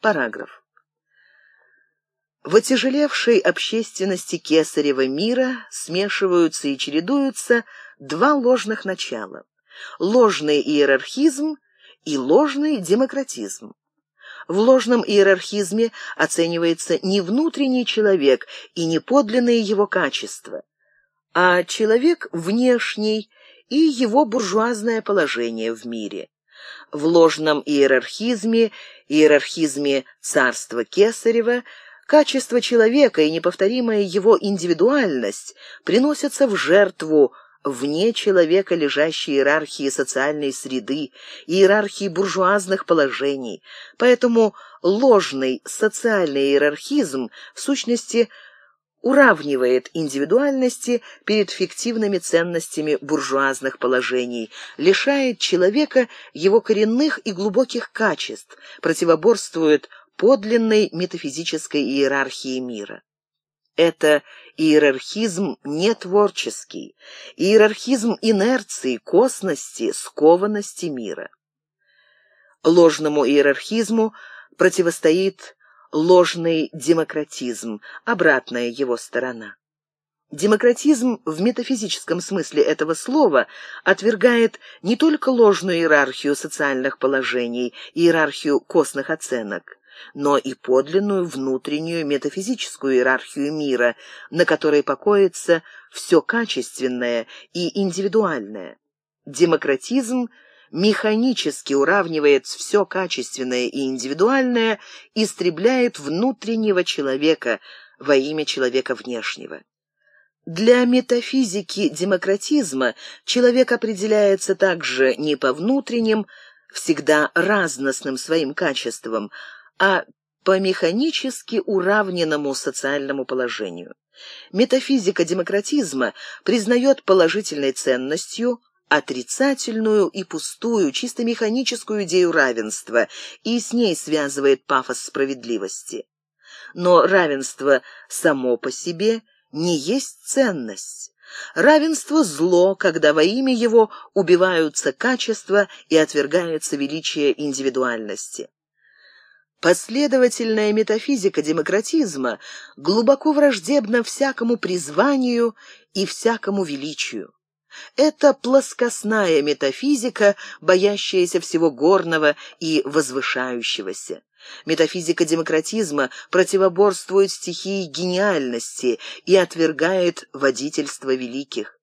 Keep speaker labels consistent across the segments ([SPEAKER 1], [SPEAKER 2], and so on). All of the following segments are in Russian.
[SPEAKER 1] Параграф. В отяжелевшей общественности кесарева мира смешиваются и чередуются два ложных начала – ложный иерархизм и ложный демократизм. В ложном иерархизме оценивается не внутренний человек и не подлинные его качества, а человек внешний и его буржуазное положение в мире. В ложном иерархизме, иерархизме царства Кесарева, качество человека и неповторимая его индивидуальность приносятся в жертву вне человека лежащей иерархии социальной среды, иерархии буржуазных положений. Поэтому ложный социальный иерархизм в сущности уравнивает индивидуальности перед фиктивными ценностями буржуазных положений, лишает человека его коренных и глубоких качеств, противоборствует подлинной метафизической иерархии мира. Это иерархизм нетворческий, иерархизм инерции, косности, скованности мира. Ложному иерархизму противостоит ложный демократизм, обратная его сторона. Демократизм в метафизическом смысле этого слова отвергает не только ложную иерархию социальных положений, иерархию костных оценок, но и подлинную внутреннюю метафизическую иерархию мира, на которой покоится все качественное и индивидуальное. Демократизм механически уравнивает все качественное и индивидуальное, истребляет внутреннего человека во имя человека внешнего. Для метафизики демократизма человек определяется также не по внутренним, всегда разностным своим качествам, а по механически уравненному социальному положению. Метафизика демократизма признает положительной ценностью отрицательную и пустую, чисто механическую идею равенства и с ней связывает пафос справедливости. Но равенство само по себе не есть ценность. Равенство – зло, когда во имя его убиваются качества и отвергается величие индивидуальности. Последовательная метафизика демократизма глубоко враждебна всякому призванию и всякому величию. Это плоскостная метафизика, боящаяся всего горного и возвышающегося. Метафизика демократизма противоборствует стихии гениальности и отвергает водительство великих.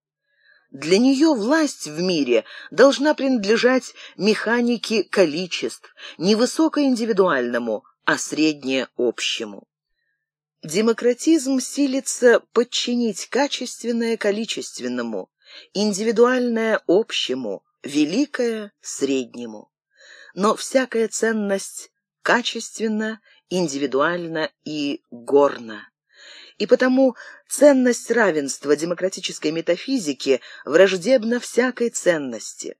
[SPEAKER 1] Для нее власть в мире должна принадлежать механике количеств, не высокоиндивидуальному, а среднеобщему. Демократизм силится подчинить качественное количественному, индивидуальное общему, великое среднему. Но всякая ценность качественна, индивидуальна и горна и потому ценность равенства демократической метафизики враждебна всякой ценности.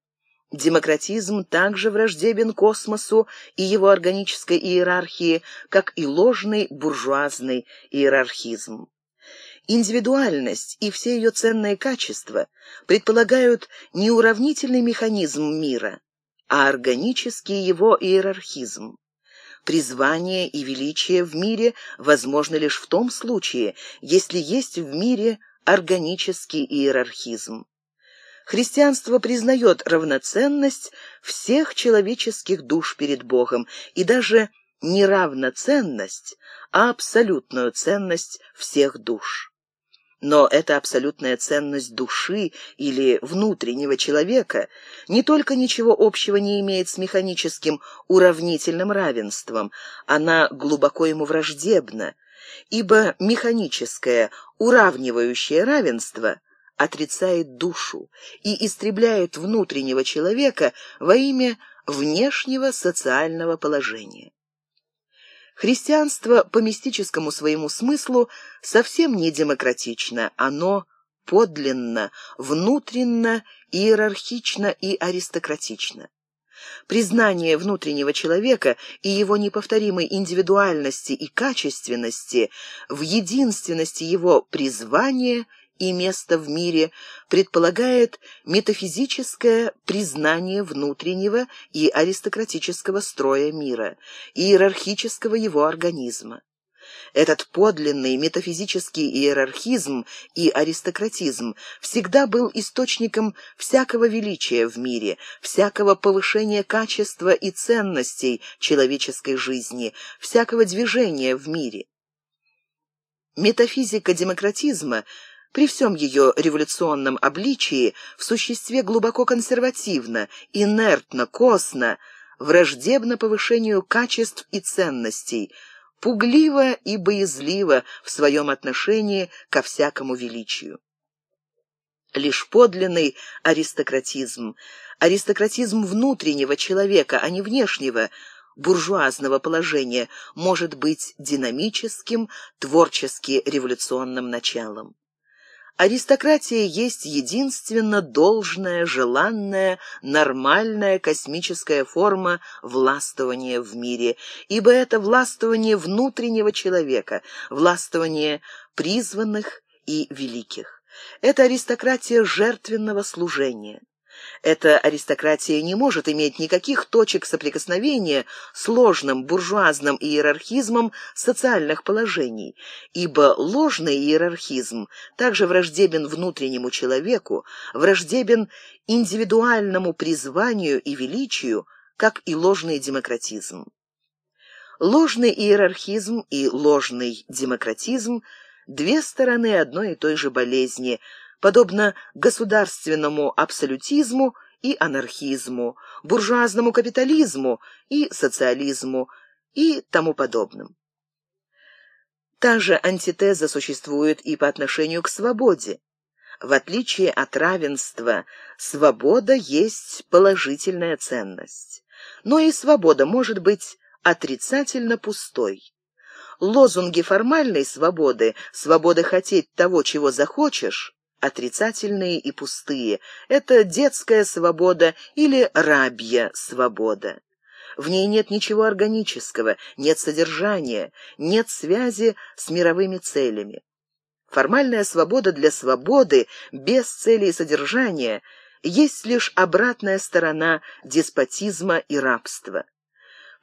[SPEAKER 1] Демократизм также враждебен космосу и его органической иерархии, как и ложный буржуазный иерархизм. Индивидуальность и все ее ценные качества предполагают не уравнительный механизм мира, а органический его иерархизм призвание и величие в мире возможны лишь в том случае, если есть в мире органический иерархизм. Христианство признает равноценность всех человеческих душ перед Богом и даже не равноценность, а абсолютную ценность всех душ. Но эта абсолютная ценность души или внутреннего человека не только ничего общего не имеет с механическим уравнительным равенством, она глубоко ему враждебна, ибо механическое уравнивающее равенство отрицает душу и истребляет внутреннего человека во имя внешнего социального положения. Христианство по мистическому своему смыслу совсем не демократично, оно подлинно, внутренно, иерархично и аристократично. Признание внутреннего человека и его неповторимой индивидуальности и качественности в единственности его призвания и место в мире предполагает метафизическое признание внутреннего и аристократического строя мира, иерархического его организма. Этот подлинный метафизический иерархизм и аристократизм всегда был источником всякого величия в мире, всякого повышения качества и ценностей человеческой жизни, всякого движения в мире. Метафизика демократизма при всем ее революционном обличии в существе глубоко консервативна, инертна, косна, враждебна повышению качеств и ценностей – пугливо и боязливо в своем отношении ко всякому величию. Лишь подлинный аристократизм, аристократизм внутреннего человека, а не внешнего, буржуазного положения, может быть динамическим, творчески революционным началом. Аристократия есть единственно должная, желанная, нормальная космическая форма властвования в мире, ибо это властвование внутреннего человека, властвование призванных и великих. Это аристократия жертвенного служения. Эта аристократия не может иметь никаких точек соприкосновения с ложным буржуазным иерархизмом социальных положений, ибо ложный иерархизм также враждебен внутреннему человеку, враждебен индивидуальному призванию и величию, как и ложный демократизм. Ложный иерархизм и ложный демократизм – две стороны одной и той же болезни – подобно государственному абсолютизму и анархизму, буржуазному капитализму и социализму и тому подобным. Та же антитеза существует и по отношению к свободе. В отличие от равенства, свобода есть положительная ценность. Но и свобода может быть отрицательно пустой. Лозунги формальной свободы, свобода хотеть того, чего захочешь, отрицательные и пустые. Это детская свобода или рабья свобода. В ней нет ничего органического, нет содержания, нет связи с мировыми целями. Формальная свобода для свободы, без цели и содержания, есть лишь обратная сторона деспотизма и рабства.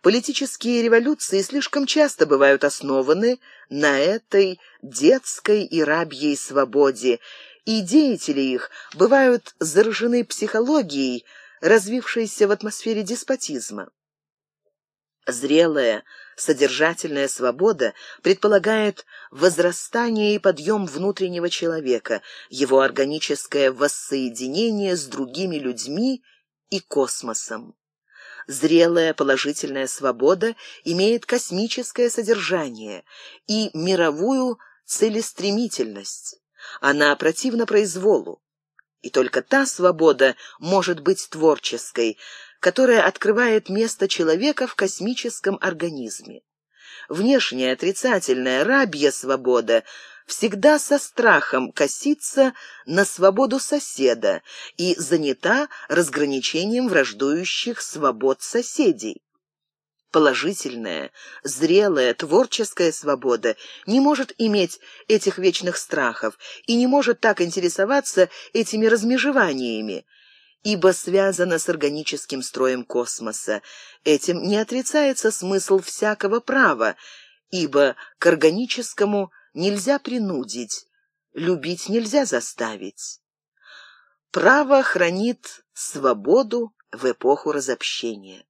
[SPEAKER 1] Политические революции слишком часто бывают основаны на этой детской и рабьей свободе, и деятели их бывают заражены психологией, развившейся в атмосфере деспотизма. Зрелая, содержательная свобода предполагает возрастание и подъем внутреннего человека, его органическое воссоединение с другими людьми и космосом. Зрелая положительная свобода имеет космическое содержание и мировую целестремительность. Она противна произволу. И только та свобода может быть творческой, которая открывает место человека в космическом организме. Внешняя отрицательная рабья свобода всегда со страхом косится на свободу соседа и занята разграничением враждующих свобод соседей. Положительная, зрелая, творческая свобода не может иметь этих вечных страхов и не может так интересоваться этими размежеваниями, ибо связана с органическим строем космоса. Этим не отрицается смысл всякого права, ибо к органическому нельзя принудить, любить нельзя заставить. Право хранит свободу в эпоху разобщения.